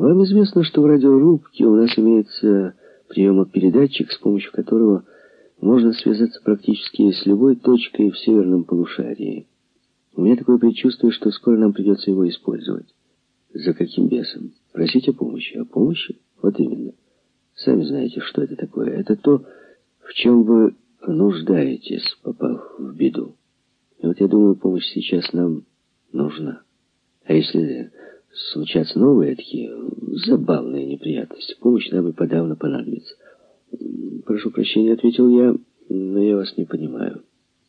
Вам известно, что в радиорубке у нас имеется приемопередатчик, с помощью которого можно связаться практически с любой точкой в северном полушарии. У меня такое предчувствие, что скоро нам придется его использовать. За каким бесом? Просить о помощи. О помощи? Вот именно. Сами знаете, что это такое. Это то, в чем вы нуждаетесь, попав в беду. И вот я думаю, помощь сейчас нам нужна. А если случатся новые такие забавные неприятности, помощь нам и подавно понадобится. Прошу прощения, ответил я, но я вас не понимаю.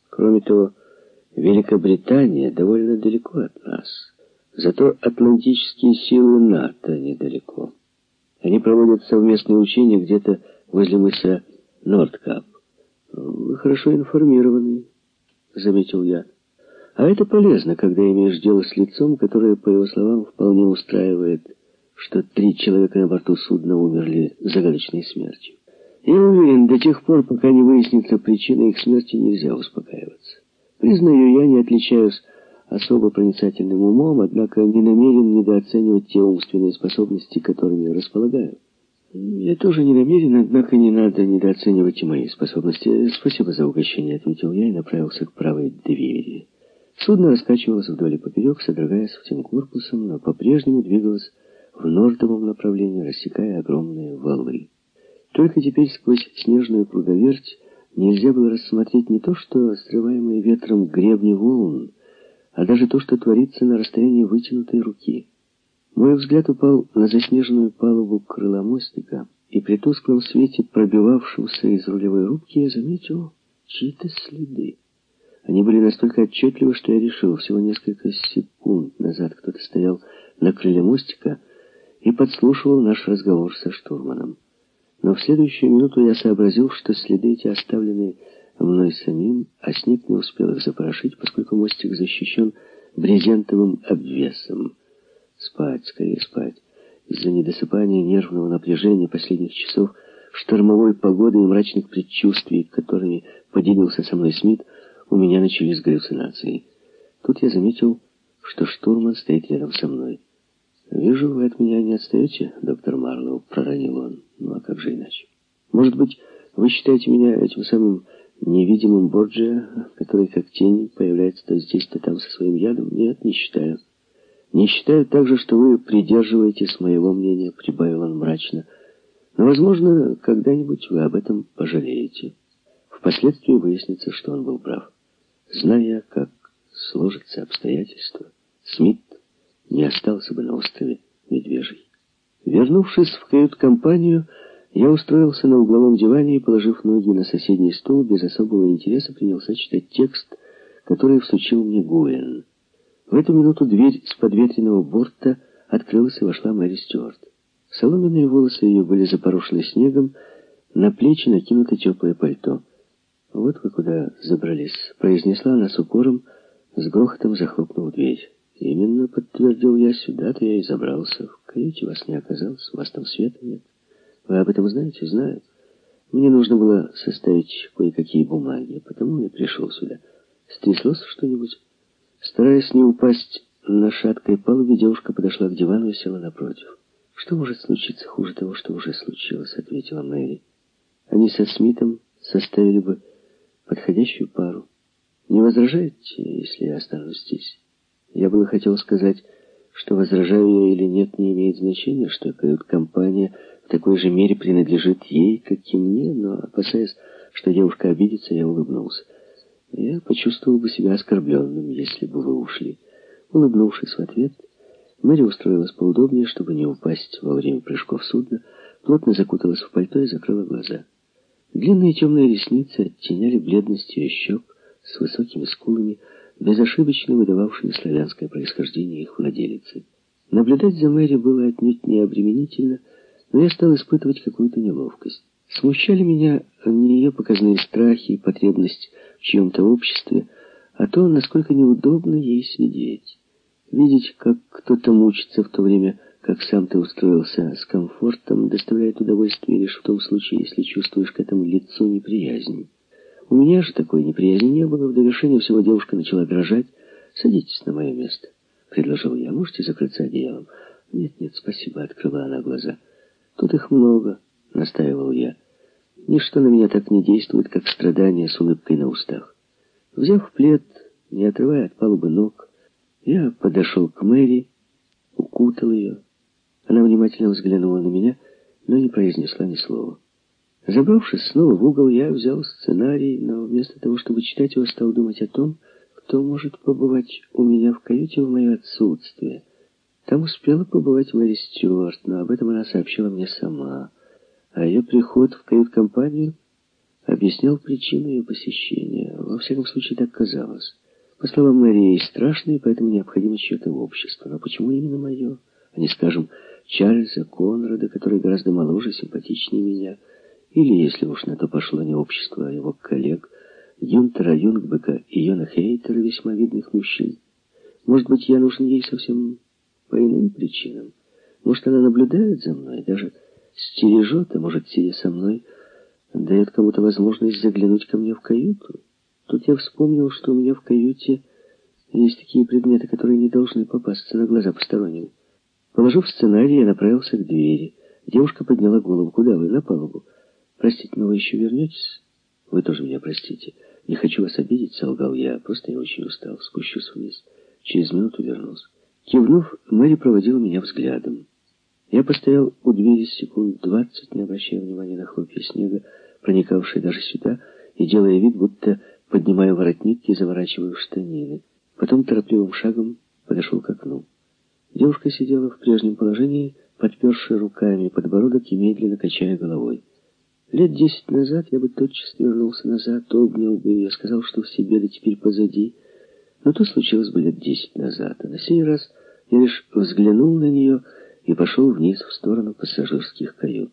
Кроме того, Великобритания довольно далеко от нас. Зато атлантические силы НАТО недалеко. Они проводят совместные учения где-то возле мыса Нордкап. Вы хорошо информированы, заметил я. А это полезно, когда имеешь дело с лицом, которое, по его словам, вполне устраивает, что три человека на борту судна умерли загадочной смертью. Я уверен, до тех пор, пока не выяснится причина их смерти, нельзя успокаиваться. Признаю, я не отличаюсь особо проницательным умом, однако не намерен недооценивать те умственные способности, которыми располагаю. Я тоже не намерен, однако не надо недооценивать и мои способности. Спасибо за угощение, ответил я и направился к правой двери. Судно раскачивалось вдоль и поперек, содрогаясь всем корпусом, но по-прежнему двигалось в нордовом направлении, рассекая огромные валы. Только теперь сквозь снежную круговерть нельзя было рассмотреть не то, что срываемые ветром гребни волн, а даже то, что творится на расстоянии вытянутой руки. Мой взгляд упал на заснеженную палубу крыла мостика, и при тусклом свете, пробивавшемся из рулевой рубки, я заметил чьи-то следы. Они были настолько отчетливы, что я решил, всего несколько секунд назад кто-то стоял на крыле мостика и подслушивал наш разговор со штурманом. Но в следующую минуту я сообразил, что следы эти оставлены мной самим, а снег не успел их запорошить, поскольку мостик защищен брезентовым обвесом. Спать, скорее спать. Из-за недосыпания, нервного напряжения последних часов, штормовой погоды и мрачных предчувствий, которыми поделился со мной Смит, у меня начались галлюцинации. Тут я заметил, что штурман стоит рядом со мной. «Вижу, вы от меня не отстаете, доктор Марлоу», — проронил он. «Ну, а как же иначе? Может быть, вы считаете меня этим самым невидимым Борджиа, который как тень появляется то здесь, то там со своим ядом? Нет, не считаю. Не считаю также, что вы придерживаетесь моего мнения», — прибавил он мрачно. «Но, возможно, когда-нибудь вы об этом пожалеете. Впоследствии выяснится, что он был прав. Зная, как сложатся обстоятельства, Смит не остался бы на острове Медвежий. Вернувшись в кают-компанию, я устроился на угловом диване и, положив ноги на соседний стул, без особого интереса принялся читать текст, который всучил мне Гуэн. В эту минуту дверь с подветренного борта открылась и вошла Мэри Стюарт. Соломенные волосы ее были запорошены снегом, на плечи накинуто теплое пальто. «Вот вы куда забрались», — произнесла она с укором, с грохотом захлопнув дверь. «Именно», — подтвердил я, — «сюда-то я и забрался. В каюте вас не оказалось, у вас там света нет. Вы об этом знаете?» «Знаю. Мне нужно было составить кое-какие бумаги, потому я пришел сюда. Стряслось что-нибудь?» Стараясь не упасть на шаткой палубе, девушка подошла к дивану и села напротив. «Что может случиться хуже того, что уже случилось?» — ответила Мэри. «Они со Смитом составили бы подходящую пару. Не возражаете, если я останусь здесь?» Я было хотел сказать, что возражаю или нет, не имеет значения, что кают-компания в такой же мере принадлежит ей, как и мне, но, опасаясь, что девушка обидится, я улыбнулся. Я почувствовал бы себя оскорбленным, если бы вы ушли. Улыбнувшись в ответ, Мэри устроилась поудобнее, чтобы не упасть во время прыжков судна, плотно закуталась в пальто и закрыла глаза. Длинные темные ресницы оттеняли бледность ее щек с высокими скулами, безошибочно выдававшие славянское происхождение их владелицы. Наблюдать за Мэри было отнюдь не обременительно, но я стал испытывать какую-то неловкость. Смущали меня не ее показные страхи и потребность в чьем-то обществе, а то, насколько неудобно ей сидеть. Видеть, как кто-то мучится в то время, как сам ты устроился с комфортом, доставляет удовольствие лишь в том случае, если чувствуешь к этому лицу неприязнь. У меня же такой неприязни не было. В довершение всего девушка начала дрожать. «Садитесь на мое место», — предложил я. «Можете закрыться одеялом?» «Нет, нет, спасибо», — открыла она глаза. «Тут их много», — настаивал я. «Ничто на меня так не действует, как страдание с улыбкой на устах». Взяв плед, не отрывая от палубы ног, я подошел к Мэри, укутал ее. Она внимательно взглянула на меня, но не произнесла ни слова. Забравшись снова в угол, я взял сценарий, но вместо того, чтобы читать его, стал думать о том, кто может побывать у меня в каюте в мое отсутствие. Там успела побывать Мэри Стюарт, но об этом она сообщила мне сама. А ее приход в кают-компанию объяснял причину ее посещения. Во всяком случае, так казалось. По словам Мэри, ей страшно, и поэтому необходимо чье-то общество. Но почему именно мое? А не, скажем, Чарльза Конрада, который гораздо моложе, симпатичнее меня. Или, если уж на то пошло не общество, а его коллег, Юнтера Юнгбека и Йона Хейтера, весьма видных мужчин. Может быть, я нужен ей совсем по иным причинам. Может, она наблюдает за мной, даже стережет, а может, сидя со мной, дает кому-то возможность заглянуть ко мне в каюту. Тут я вспомнил, что у меня в каюте есть такие предметы, которые не должны попасться на глаза посторонним. Положив сценарий, я направился к двери. Девушка подняла голову. «Куда вы? На палубу?» «Простите, но вы еще вернетесь?» «Вы тоже меня простите. Не хочу вас обидеть», — солгал я. «Просто я очень устал. Спущусь вниз. Через минуту вернусь». Кивнув, Мэри проводила меня взглядом. Я постоял у двери секунд двадцать, не обращая внимания на хлопья снега, проникавшие даже сюда, и делая вид, будто поднимаю воротник и заворачиваю штанины. Потом торопливым шагом подошел к окну. Девушка сидела в прежнем положении, подперши руками подбородок и медленно качая головой. Лет десять назад я бы тотчас вернулся назад, обнял бы ее, сказал, что все беды теперь позади. Но то случилось бы лет десять назад, а на сей раз я лишь взглянул на нее и пошел вниз в сторону пассажирских кают.